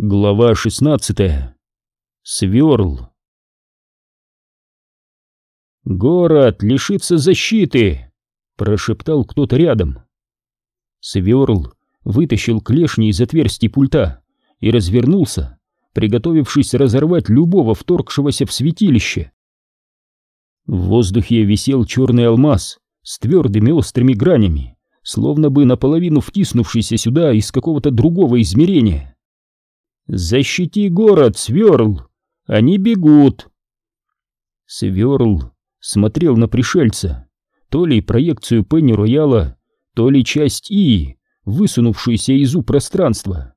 Глава 16. Сверл. «Город лишится защиты!» — прошептал кто-то рядом. Сверл вытащил клешни из отверстий пульта и развернулся, приготовившись разорвать любого вторгшегося в святилище. В воздухе висел черный алмаз с твердыми острыми гранями, словно бы наполовину втиснувшийся сюда из какого-то другого измерения. «Защити город, Сверл! Они бегут!» Сверл смотрел на пришельца, то ли проекцию Пенни Рояла, то ли часть И, высунувшуюся из у пространства.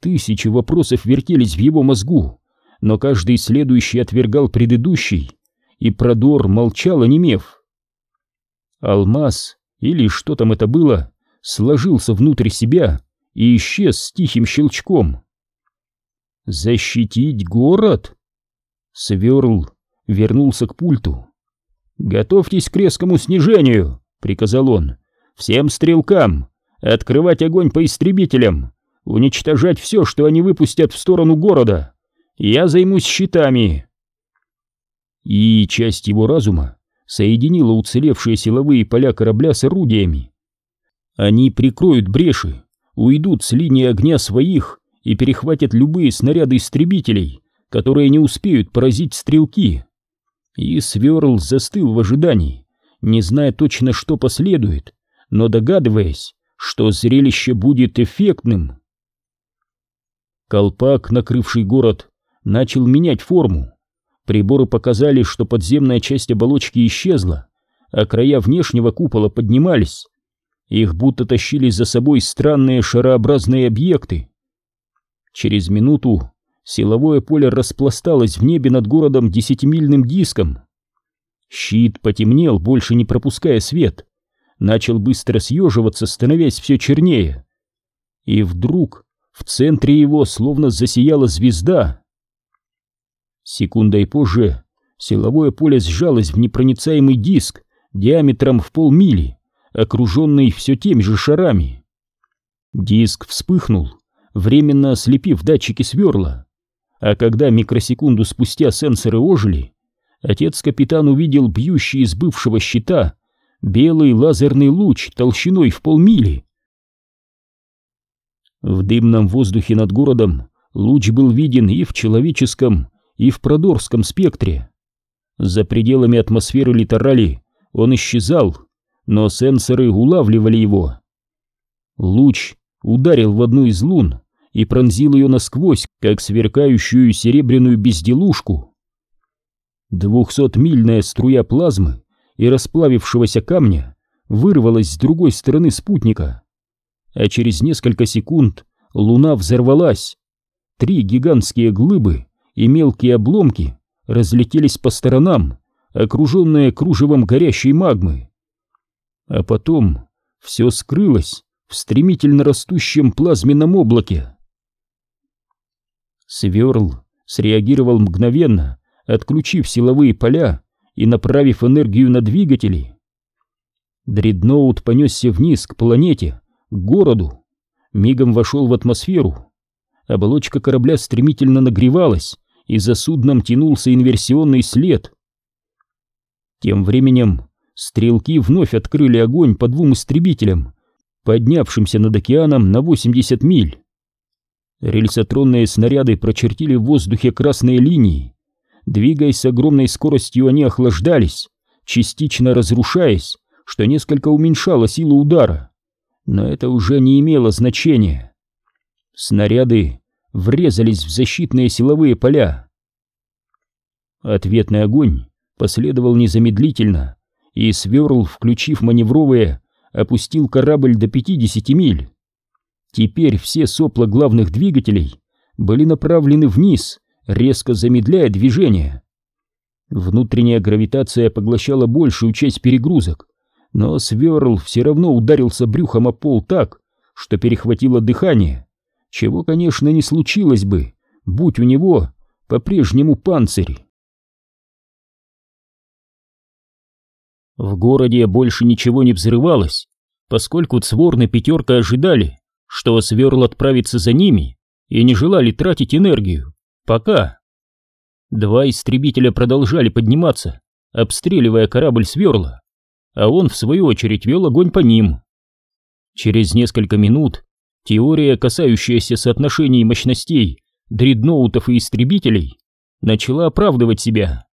Тысячи вопросов вертелись в его мозгу, но каждый следующий отвергал предыдущий, и Продор молчал, онемев. Алмаз, или что там это было, сложился внутрь себя и исчез с тихим щелчком. Защитить город? Сверл вернулся к пульту. «Готовьтесь к резкому снижению», — приказал он. «Всем стрелкам! Открывать огонь по истребителям! Уничтожать все, что они выпустят в сторону города! Я займусь щитами!» И часть его разума соединила уцелевшие силовые поля корабля с орудиями. Они прикроют бреши, уйдут с линии огня своих и перехватят любые снаряды истребителей, которые не успеют поразить стрелки. И Сверл застыл в ожидании, не зная точно, что последует, но догадываясь, что зрелище будет эффектным. Колпак, накрывший город, начал менять форму. Приборы показали, что подземная часть оболочки исчезла, а края внешнего купола поднимались. Их будто тащили за собой странные шарообразные объекты. Через минуту силовое поле распласталось в небе над городом десятимильным диском. Щит потемнел, больше не пропуская свет, начал быстро съеживаться, становясь все чернее. И вдруг в центре его словно засияла звезда. Секундой позже силовое поле сжалось в непроницаемый диск диаметром в полмили, окруженный все теми же шарами. Диск вспыхнул, временно ослепив датчики сверла. А когда микросекунду спустя сенсоры ожили, отец-капитан увидел бьющий из бывшего щита белый лазерный луч толщиной в полмили. В дымном воздухе над городом луч был виден и в человеческом, и в продорском спектре. За пределами атмосферы литерали он исчезал, но сенсоры улавливали его. Луч ударил в одну из лун, и пронзил ее насквозь, как сверкающую серебряную безделушку. Двухсотмильная струя плазмы и расплавившегося камня вырвалась с другой стороны спутника, а через несколько секунд луна взорвалась. Три гигантские глыбы и мелкие обломки разлетелись по сторонам, окруженные кружевом горящей магмы. А потом все скрылось в стремительно растущем плазменном облаке. Сверл среагировал мгновенно, отключив силовые поля и направив энергию на двигатели. Дредноут понесся вниз к планете, к городу, мигом вошел в атмосферу. Оболочка корабля стремительно нагревалась, и за судном тянулся инверсионный след. Тем временем стрелки вновь открыли огонь по двум истребителям, поднявшимся над океаном на 80 миль. Рельсотронные снаряды прочертили в воздухе красные линии. Двигаясь с огромной скоростью, они охлаждались, частично разрушаясь, что несколько уменьшало силу удара. Но это уже не имело значения. Снаряды врезались в защитные силовые поля. Ответный огонь последовал незамедлительно, и Сверл, включив маневровые, опустил корабль до 50 миль. Теперь все сопла главных двигателей были направлены вниз, резко замедляя движение. Внутренняя гравитация поглощала большую часть перегрузок, но Сверл все равно ударился брюхом о пол так, что перехватило дыхание, чего, конечно, не случилось бы, будь у него по-прежнему панцирь. В городе больше ничего не взрывалось, поскольку Цворн Пятерка ожидали, что Сверл отправится за ними, и не желали тратить энергию. Пока. Два истребителя продолжали подниматься, обстреливая корабль сверла, а он, в свою очередь, вел огонь по ним. Через несколько минут теория, касающаяся соотношений мощностей дредноутов и истребителей, начала оправдывать себя.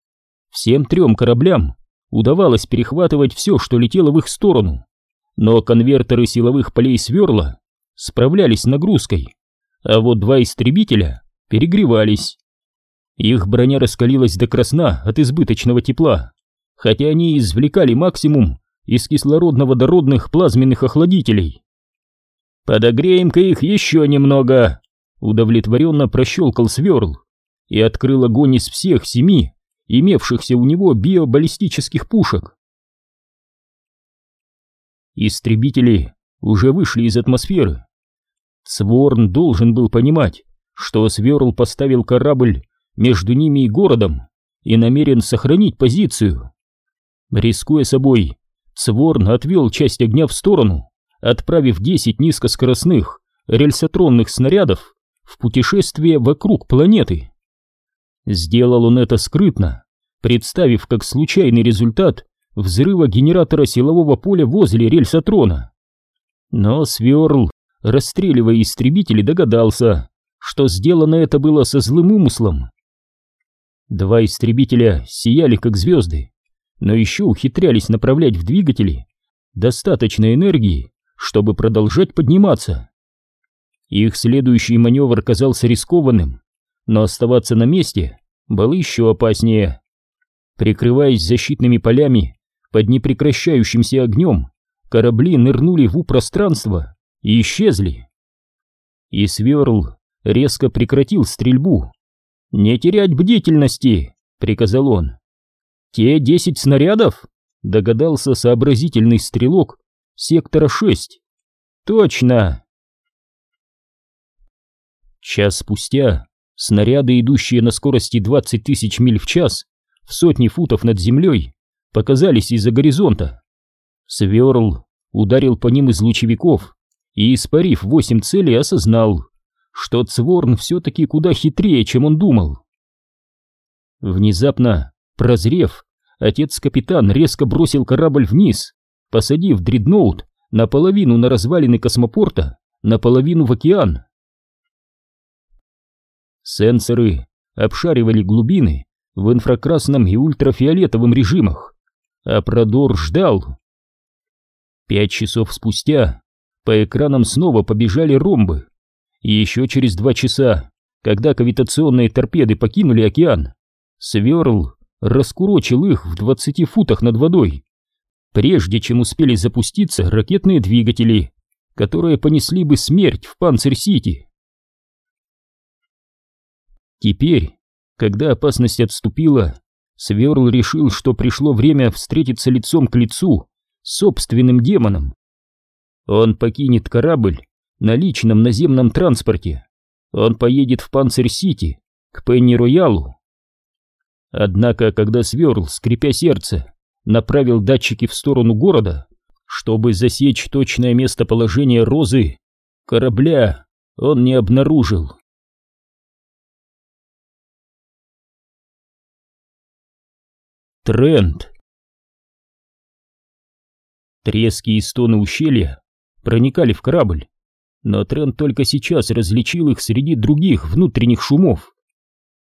Всем трем кораблям удавалось перехватывать все, что летело в их сторону, но конвертеры силовых полей сверла справлялись с нагрузкой, а вот два истребителя перегревались. Их броня раскалилась до красна от избыточного тепла, хотя они извлекали максимум из кислородно-водородных плазменных охладителей. «Подогреем-ка их еще немного!» Удовлетворенно прощелкал сверл и открыл огонь из всех семи имевшихся у него биобаллистических пушек. Истребители уже вышли из атмосферы. Сворн должен был понимать, что Сверл поставил корабль между ними и городом и намерен сохранить позицию. Рискуя собой, Сворн отвел часть огня в сторону, отправив 10 низкоскоростных рельсотронных снарядов в путешествие вокруг планеты. Сделал он это скрытно, представив как случайный результат взрыва генератора силового поля возле рельсотрона. Но Сверл, расстреливая истребители, догадался, что сделано это было со злым умыслом. Два истребителя сияли как звезды, но еще ухитрялись направлять в двигатели достаточно энергии, чтобы продолжать подниматься. Их следующий маневр казался рискованным, но оставаться на месте было еще опаснее. Прикрываясь защитными полями под непрекращающимся огнем, корабли нырнули в пространство и исчезли. И Сверл резко прекратил стрельбу. «Не терять бдительности!» — приказал он. «Те десять снарядов?» — догадался сообразительный стрелок сектора 6. «Точно!» Час спустя снаряды, идущие на скорости 20 тысяч миль в час, в сотни футов над землей, показались из-за горизонта. Сверл ударил по ним из лучевиков и, испарив восемь целей, осознал, что Цворн все-таки куда хитрее, чем он думал. Внезапно, прозрев, отец-капитан резко бросил корабль вниз, посадив дредноут наполовину на развалины космопорта, наполовину в океан. Сенсоры обшаривали глубины в инфракрасном и ультрафиолетовом режимах, а Продор ждал. Пять часов спустя по экранам снова побежали ромбы, и еще через два часа, когда кавитационные торпеды покинули океан, Сверл раскурочил их в двадцати футах над водой, прежде чем успели запуститься ракетные двигатели, которые понесли бы смерть в Панцирь-Сити. Теперь, когда опасность отступила, Сверл решил, что пришло время встретиться лицом к лицу с собственным демоном. Он покинет корабль на личном наземном транспорте. Он поедет в Панцирь-Сити, к Пенни-Роялу. Однако, когда Сверл, скрипя сердце, направил датчики в сторону города, чтобы засечь точное местоположение Розы, корабля он не обнаружил. Тренд. Трески и стоны ущелья проникали в корабль, но Тренд только сейчас различил их среди других внутренних шумов.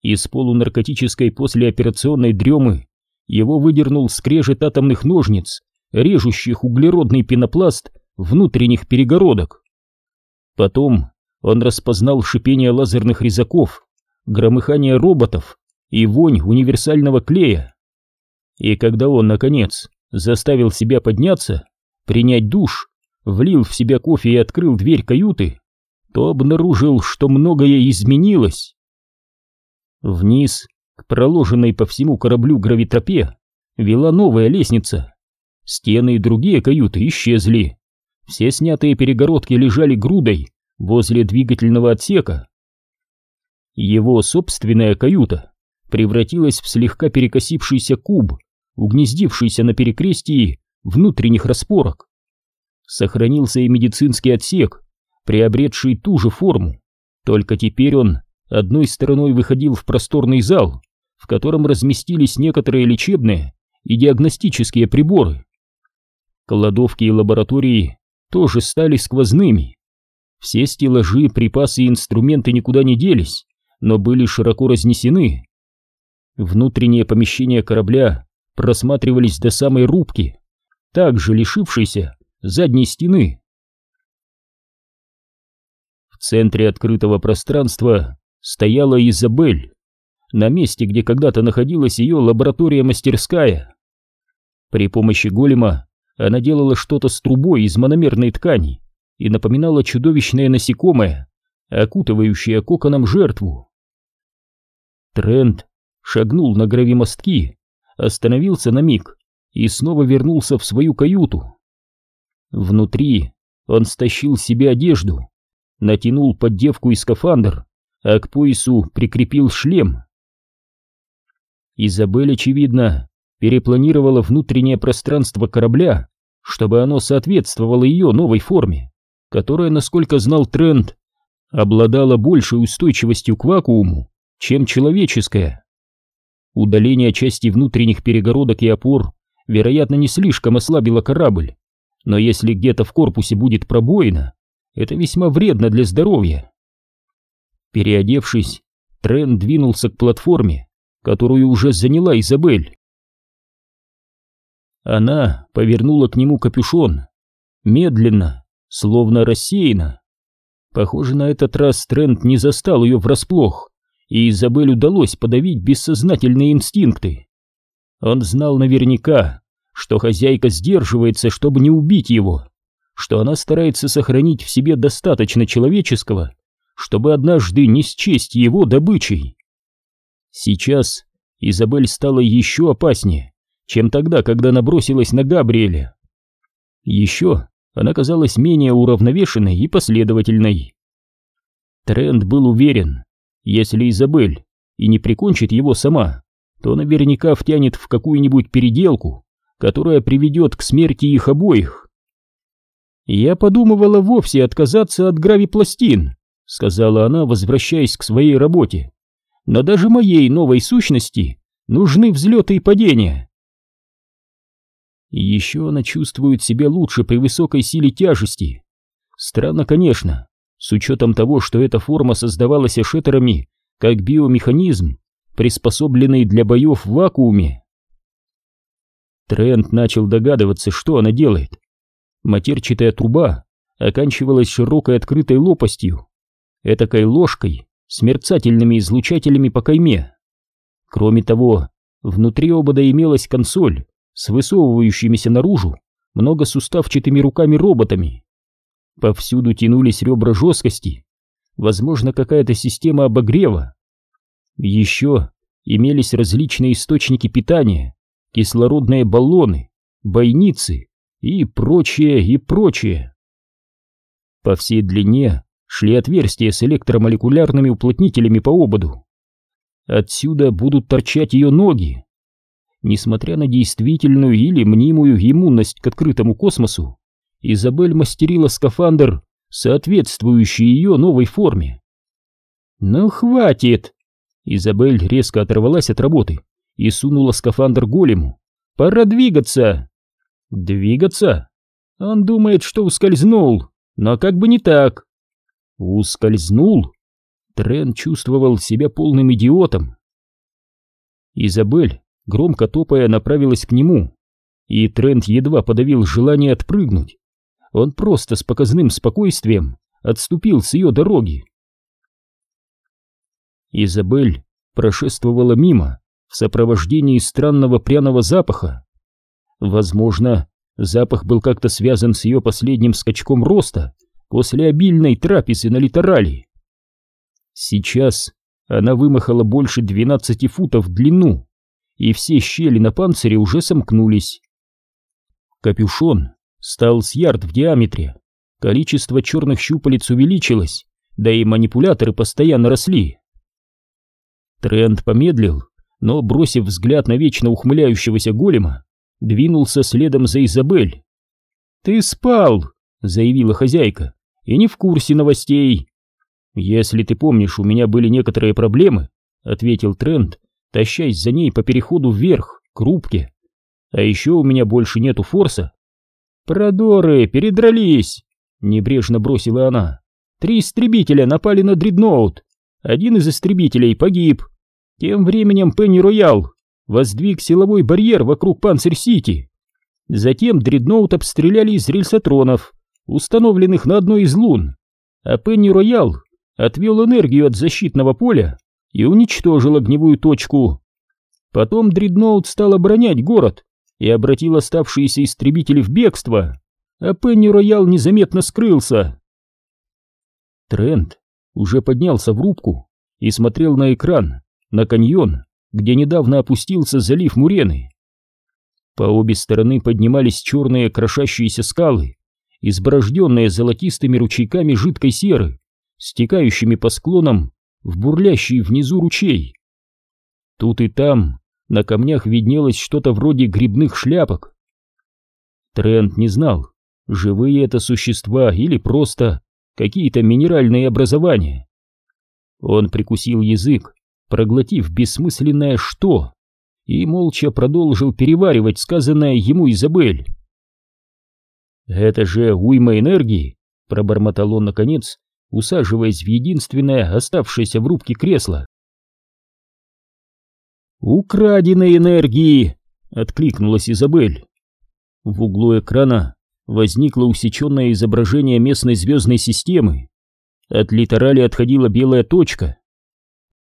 Из полунаркотической послеоперационной дремы его выдернул скрежет атомных ножниц, режущих углеродный пенопласт внутренних перегородок. Потом он распознал шипение лазерных резаков, громыхание роботов и вонь универсального клея. И когда он, наконец, заставил себя подняться, принять душ, влил в себя кофе и открыл дверь каюты, то обнаружил, что многое изменилось. Вниз, к проложенной по всему кораблю гравитропе, вела новая лестница. Стены и другие каюты исчезли. Все снятые перегородки лежали грудой возле двигательного отсека. Его собственная каюта превратилась в слегка перекосившийся куб, угнездившийся на перекрестии внутренних распорок. Сохранился и медицинский отсек, приобретший ту же форму, Только теперь он одной стороной выходил в просторный зал, в котором разместились некоторые лечебные и диагностические приборы. Кладовки и лаборатории тоже стали сквозными. Все стеллажи, припасы и инструменты никуда не делись, но были широко разнесены. Внутренние помещения корабля просматривались до самой рубки, также лишившейся задней стены. В центре открытого пространства стояла Изабель, на месте, где когда-то находилась ее лаборатория-мастерская. При помощи голема она делала что-то с трубой из мономерной ткани и напоминала чудовищное насекомое, окутывающее коконом жертву. Тренд шагнул на гравимостки, остановился на миг и снова вернулся в свою каюту. Внутри он стащил себе одежду, натянул поддевку и скафандр, а к поясу прикрепил шлем. Изабель, очевидно, перепланировала внутреннее пространство корабля, чтобы оно соответствовало ее новой форме, которая, насколько знал Тренд, обладала большей устойчивостью к вакууму, чем человеческая. Удаление части внутренних перегородок и опор, вероятно, не слишком ослабило корабль, но если где-то в корпусе будет пробоина, это весьма вредно для здоровья. Переодевшись, Трен двинулся к платформе, которую уже заняла Изабель. Она повернула к нему капюшон, медленно, словно рассеянно. Похоже, на этот раз Трент не застал ее врасплох, и Изабель удалось подавить бессознательные инстинкты. Он знал наверняка, что хозяйка сдерживается, чтобы не убить его, что она старается сохранить в себе достаточно человеческого, чтобы однажды не счесть его добычей. Сейчас Изабель стала еще опаснее, чем тогда, когда набросилась на Габриэля. Еще она казалась менее уравновешенной и последовательной. Тренд был уверен, если Изабель и не прикончит его сама, то наверняка втянет в какую-нибудь переделку, которая приведет к смерти их обоих. «Я подумывала вовсе отказаться от гравипластин», — сказала она, возвращаясь к своей работе но даже моей новой сущности нужны взлеты и падения. еще она чувствует себя лучше при высокой силе тяжести. Странно, конечно, с учетом того, что эта форма создавалась эшетерами как биомеханизм, приспособленный для боев в вакууме. Трент начал догадываться, что она делает. Матерчатая труба оканчивалась широкой открытой лопастью, этакой ложкой, с мерцательными излучателями по кайме. Кроме того, внутри обода имелась консоль с высовывающимися наружу многосуставчатыми руками-роботами. Повсюду тянулись ребра жесткости, возможно, какая-то система обогрева. Еще имелись различные источники питания, кислородные баллоны, бойницы и прочее, и прочее. По всей длине шли отверстия с электромолекулярными уплотнителями по ободу. Отсюда будут торчать ее ноги. Несмотря на действительную или мнимую иммунность к открытому космосу, Изабель мастерила скафандр, соответствующий ее новой форме. «Ну, хватит!» Изабель резко оторвалась от работы и сунула скафандр голему. «Пора двигаться!» «Двигаться?» Он думает, что ускользнул, но как бы не так. Ускользнул? Трен чувствовал себя полным идиотом. Изабель, громко топая, направилась к нему, и Трент едва подавил желание отпрыгнуть. Он просто с показным спокойствием отступил с ее дороги. Изабель прошествовала мимо в сопровождении странного пряного запаха. Возможно, запах был как-то связан с ее последним скачком роста после обильной трапезы на литерале. Сейчас она вымахала больше 12 футов в длину, и все щели на панцире уже сомкнулись. Капюшон стал с ярд в диаметре, количество черных щупалец увеличилось, да и манипуляторы постоянно росли. Тренд помедлил, но, бросив взгляд на вечно ухмыляющегося голема, двинулся следом за Изабель. «Ты спал!» — заявила хозяйка и не в курсе новостей. «Если ты помнишь, у меня были некоторые проблемы», — ответил Трент, тащась за ней по переходу вверх, к рубке. «А еще у меня больше нету форса». «Продоры, передрались!» — небрежно бросила она. «Три истребителя напали на дредноут. Один из истребителей погиб. Тем временем Пенни Роял воздвиг силовой барьер вокруг Панцирь-Сити. Затем дредноут обстреляли из рельсотронов, установленных на одной из лун, а Пенни Роял отвел энергию от защитного поля и уничтожил огневую точку. Потом дредноут стал оборонять город и обратил оставшиеся истребители в бегство, а Пенни Роял незаметно скрылся. Трент уже поднялся в рубку и смотрел на экран, на каньон, где недавно опустился залив Мурены. По обе стороны поднимались черные крошащиеся скалы, изборожденные золотистыми ручейками жидкой серы, стекающими по склонам в бурлящий внизу ручей. Тут и там на камнях виднелось что-то вроде грибных шляпок. Трент не знал, живые это существа или просто какие-то минеральные образования. Он прикусил язык, проглотив бессмысленное «что», и молча продолжил переваривать сказанное ему Изабель. «Это же уйма энергии!» — пробормотал он наконец, усаживаясь в единственное оставшееся в рубке кресло. «Украденной энергии!» — откликнулась Изабель. В углу экрана возникло усеченное изображение местной звездной системы. От литерали отходила белая точка.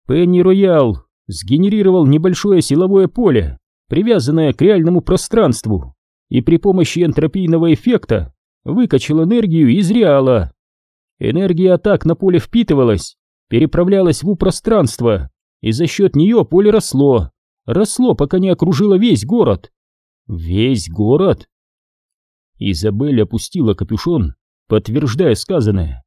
Пенни Роял сгенерировал небольшое силовое поле, привязанное к реальному пространству, и при помощи энтропийного эффекта выкачал энергию из реала. Энергия атак на поле впитывалась, переправлялась в пространство, и за счет нее поле росло, росло, пока не окружило весь город. Весь город? Изабель опустила капюшон, подтверждая сказанное.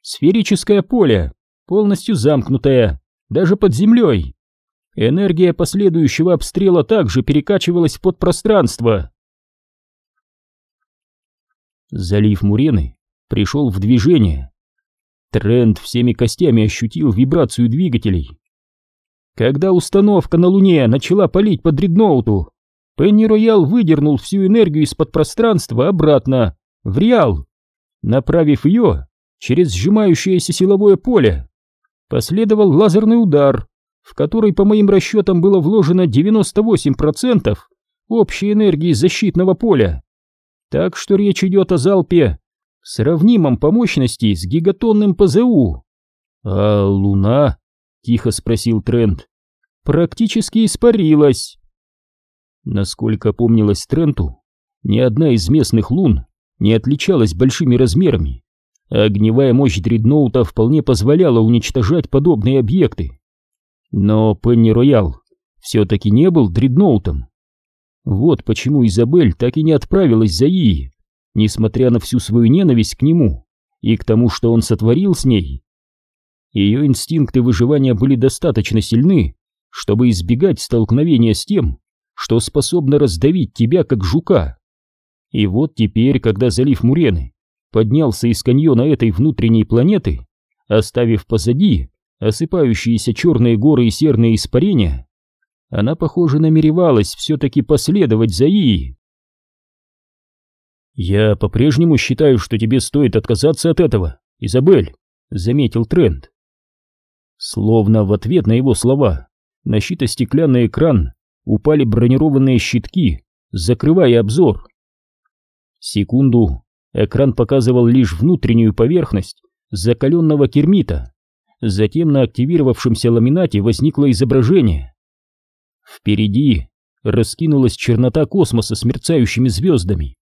Сферическое поле, полностью замкнутое, даже под землей. Энергия последующего обстрела также перекачивалась в подпространство. Залив Мурены пришел в движение. Тренд всеми костями ощутил вибрацию двигателей. Когда установка на Луне начала палить по дредноуту, Пенни Роял выдернул всю энергию из-под пространства обратно, в Реал, направив ее через сжимающееся силовое поле. Последовал лазерный удар, в который, по моим расчетам, было вложено 98% общей энергии защитного поля. Так что речь идет о залпе, сравнимом по мощности с гигатонным ПЗУ. «А Луна?» — тихо спросил Трент. «Практически испарилась». Насколько помнилось Тренту, ни одна из местных лун не отличалась большими размерами, огневая мощь дредноута вполне позволяла уничтожать подобные объекты. Но Пенни Роял все-таки не был дредноутом. Вот почему Изабель так и не отправилась за Ии, несмотря на всю свою ненависть к нему и к тому, что он сотворил с ней. Ее инстинкты выживания были достаточно сильны, чтобы избегать столкновения с тем, что способно раздавить тебя, как жука. И вот теперь, когда залив Мурены поднялся из каньона этой внутренней планеты, оставив позади осыпающиеся черные горы и серные испарения, она, похоже, намеревалась все-таки последовать за Ии. «Я по-прежнему считаю, что тебе стоит отказаться от этого, Изабель», — заметил Трент. Словно в ответ на его слова на щитостеклянный экран упали бронированные щитки, закрывая обзор. Секунду экран показывал лишь внутреннюю поверхность закаленного кермита. Затем на активировавшемся ламинате возникло изображение. Впереди раскинулась чернота космоса с мерцающими звездами.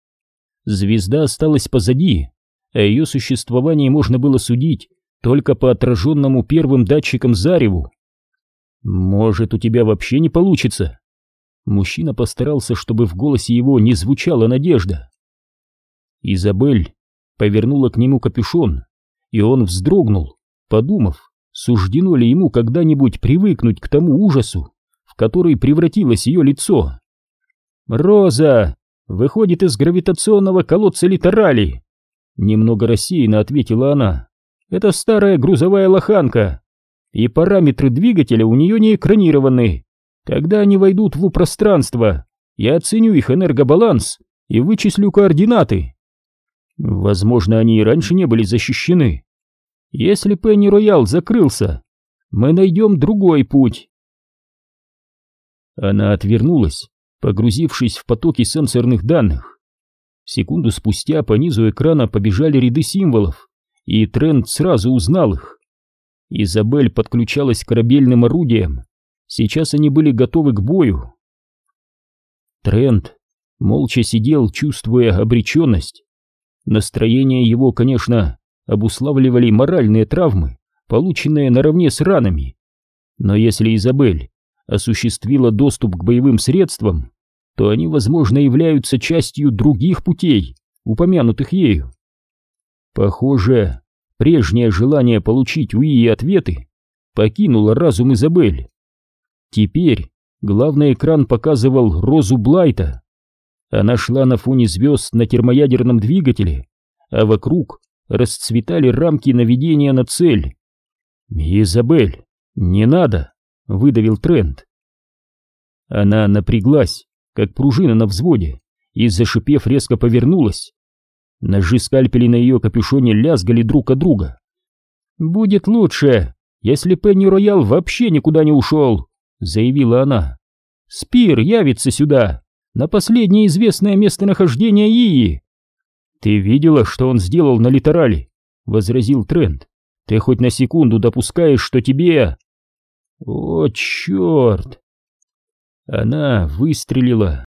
Звезда осталась позади, а ее существовании можно было судить только по отраженному первым датчикам зареву. «Может, у тебя вообще не получится?» Мужчина постарался, чтобы в голосе его не звучала надежда. Изабель повернула к нему капюшон, и он вздрогнул, подумав, суждено ли ему когда-нибудь привыкнуть к тому ужасу, в который превратилось ее лицо. «Роза выходит из гравитационного колодца литерали!» Немного рассеянно ответила она. Это старая грузовая лоханка, и параметры двигателя у нее не экранированы. Когда они войдут в пространство, я оценю их энергобаланс и вычислю координаты. Возможно, они и раньше не были защищены. Если Пенни Роял закрылся, мы найдем другой путь. Она отвернулась, погрузившись в потоки сенсорных данных. Секунду спустя по низу экрана побежали ряды символов, и Трент сразу узнал их. Изабель подключалась к корабельным орудиям. Сейчас они были готовы к бою. Трент молча сидел, чувствуя обреченность. Настроение его, конечно, обуславливали моральные травмы, полученные наравне с ранами. Но если Изабель осуществила доступ к боевым средствам, то они, возможно, являются частью других путей, упомянутых ею. Похоже, прежнее желание получить у Ии ответы покинуло разум Изабель. Теперь главный экран показывал Розу Блайта. Она шла на фоне звезд на термоядерном двигателе, а вокруг расцветали рамки наведения на цель. «Изабель, не надо!» — выдавил Трент. Она напряглась, как пружина на взводе, и, зашипев, резко повернулась. Ножи скальпели на ее капюшоне лязгали друг от друга. «Будет лучше, если Пенни Роял вообще никуда не ушел», — заявила она. «Спир явится сюда, на последнее известное местонахождение Ии». «Ты видела, что он сделал на литерале?» — возразил Трент. «Ты хоть на секунду допускаешь, что тебе...» «О, черт!» Она выстрелила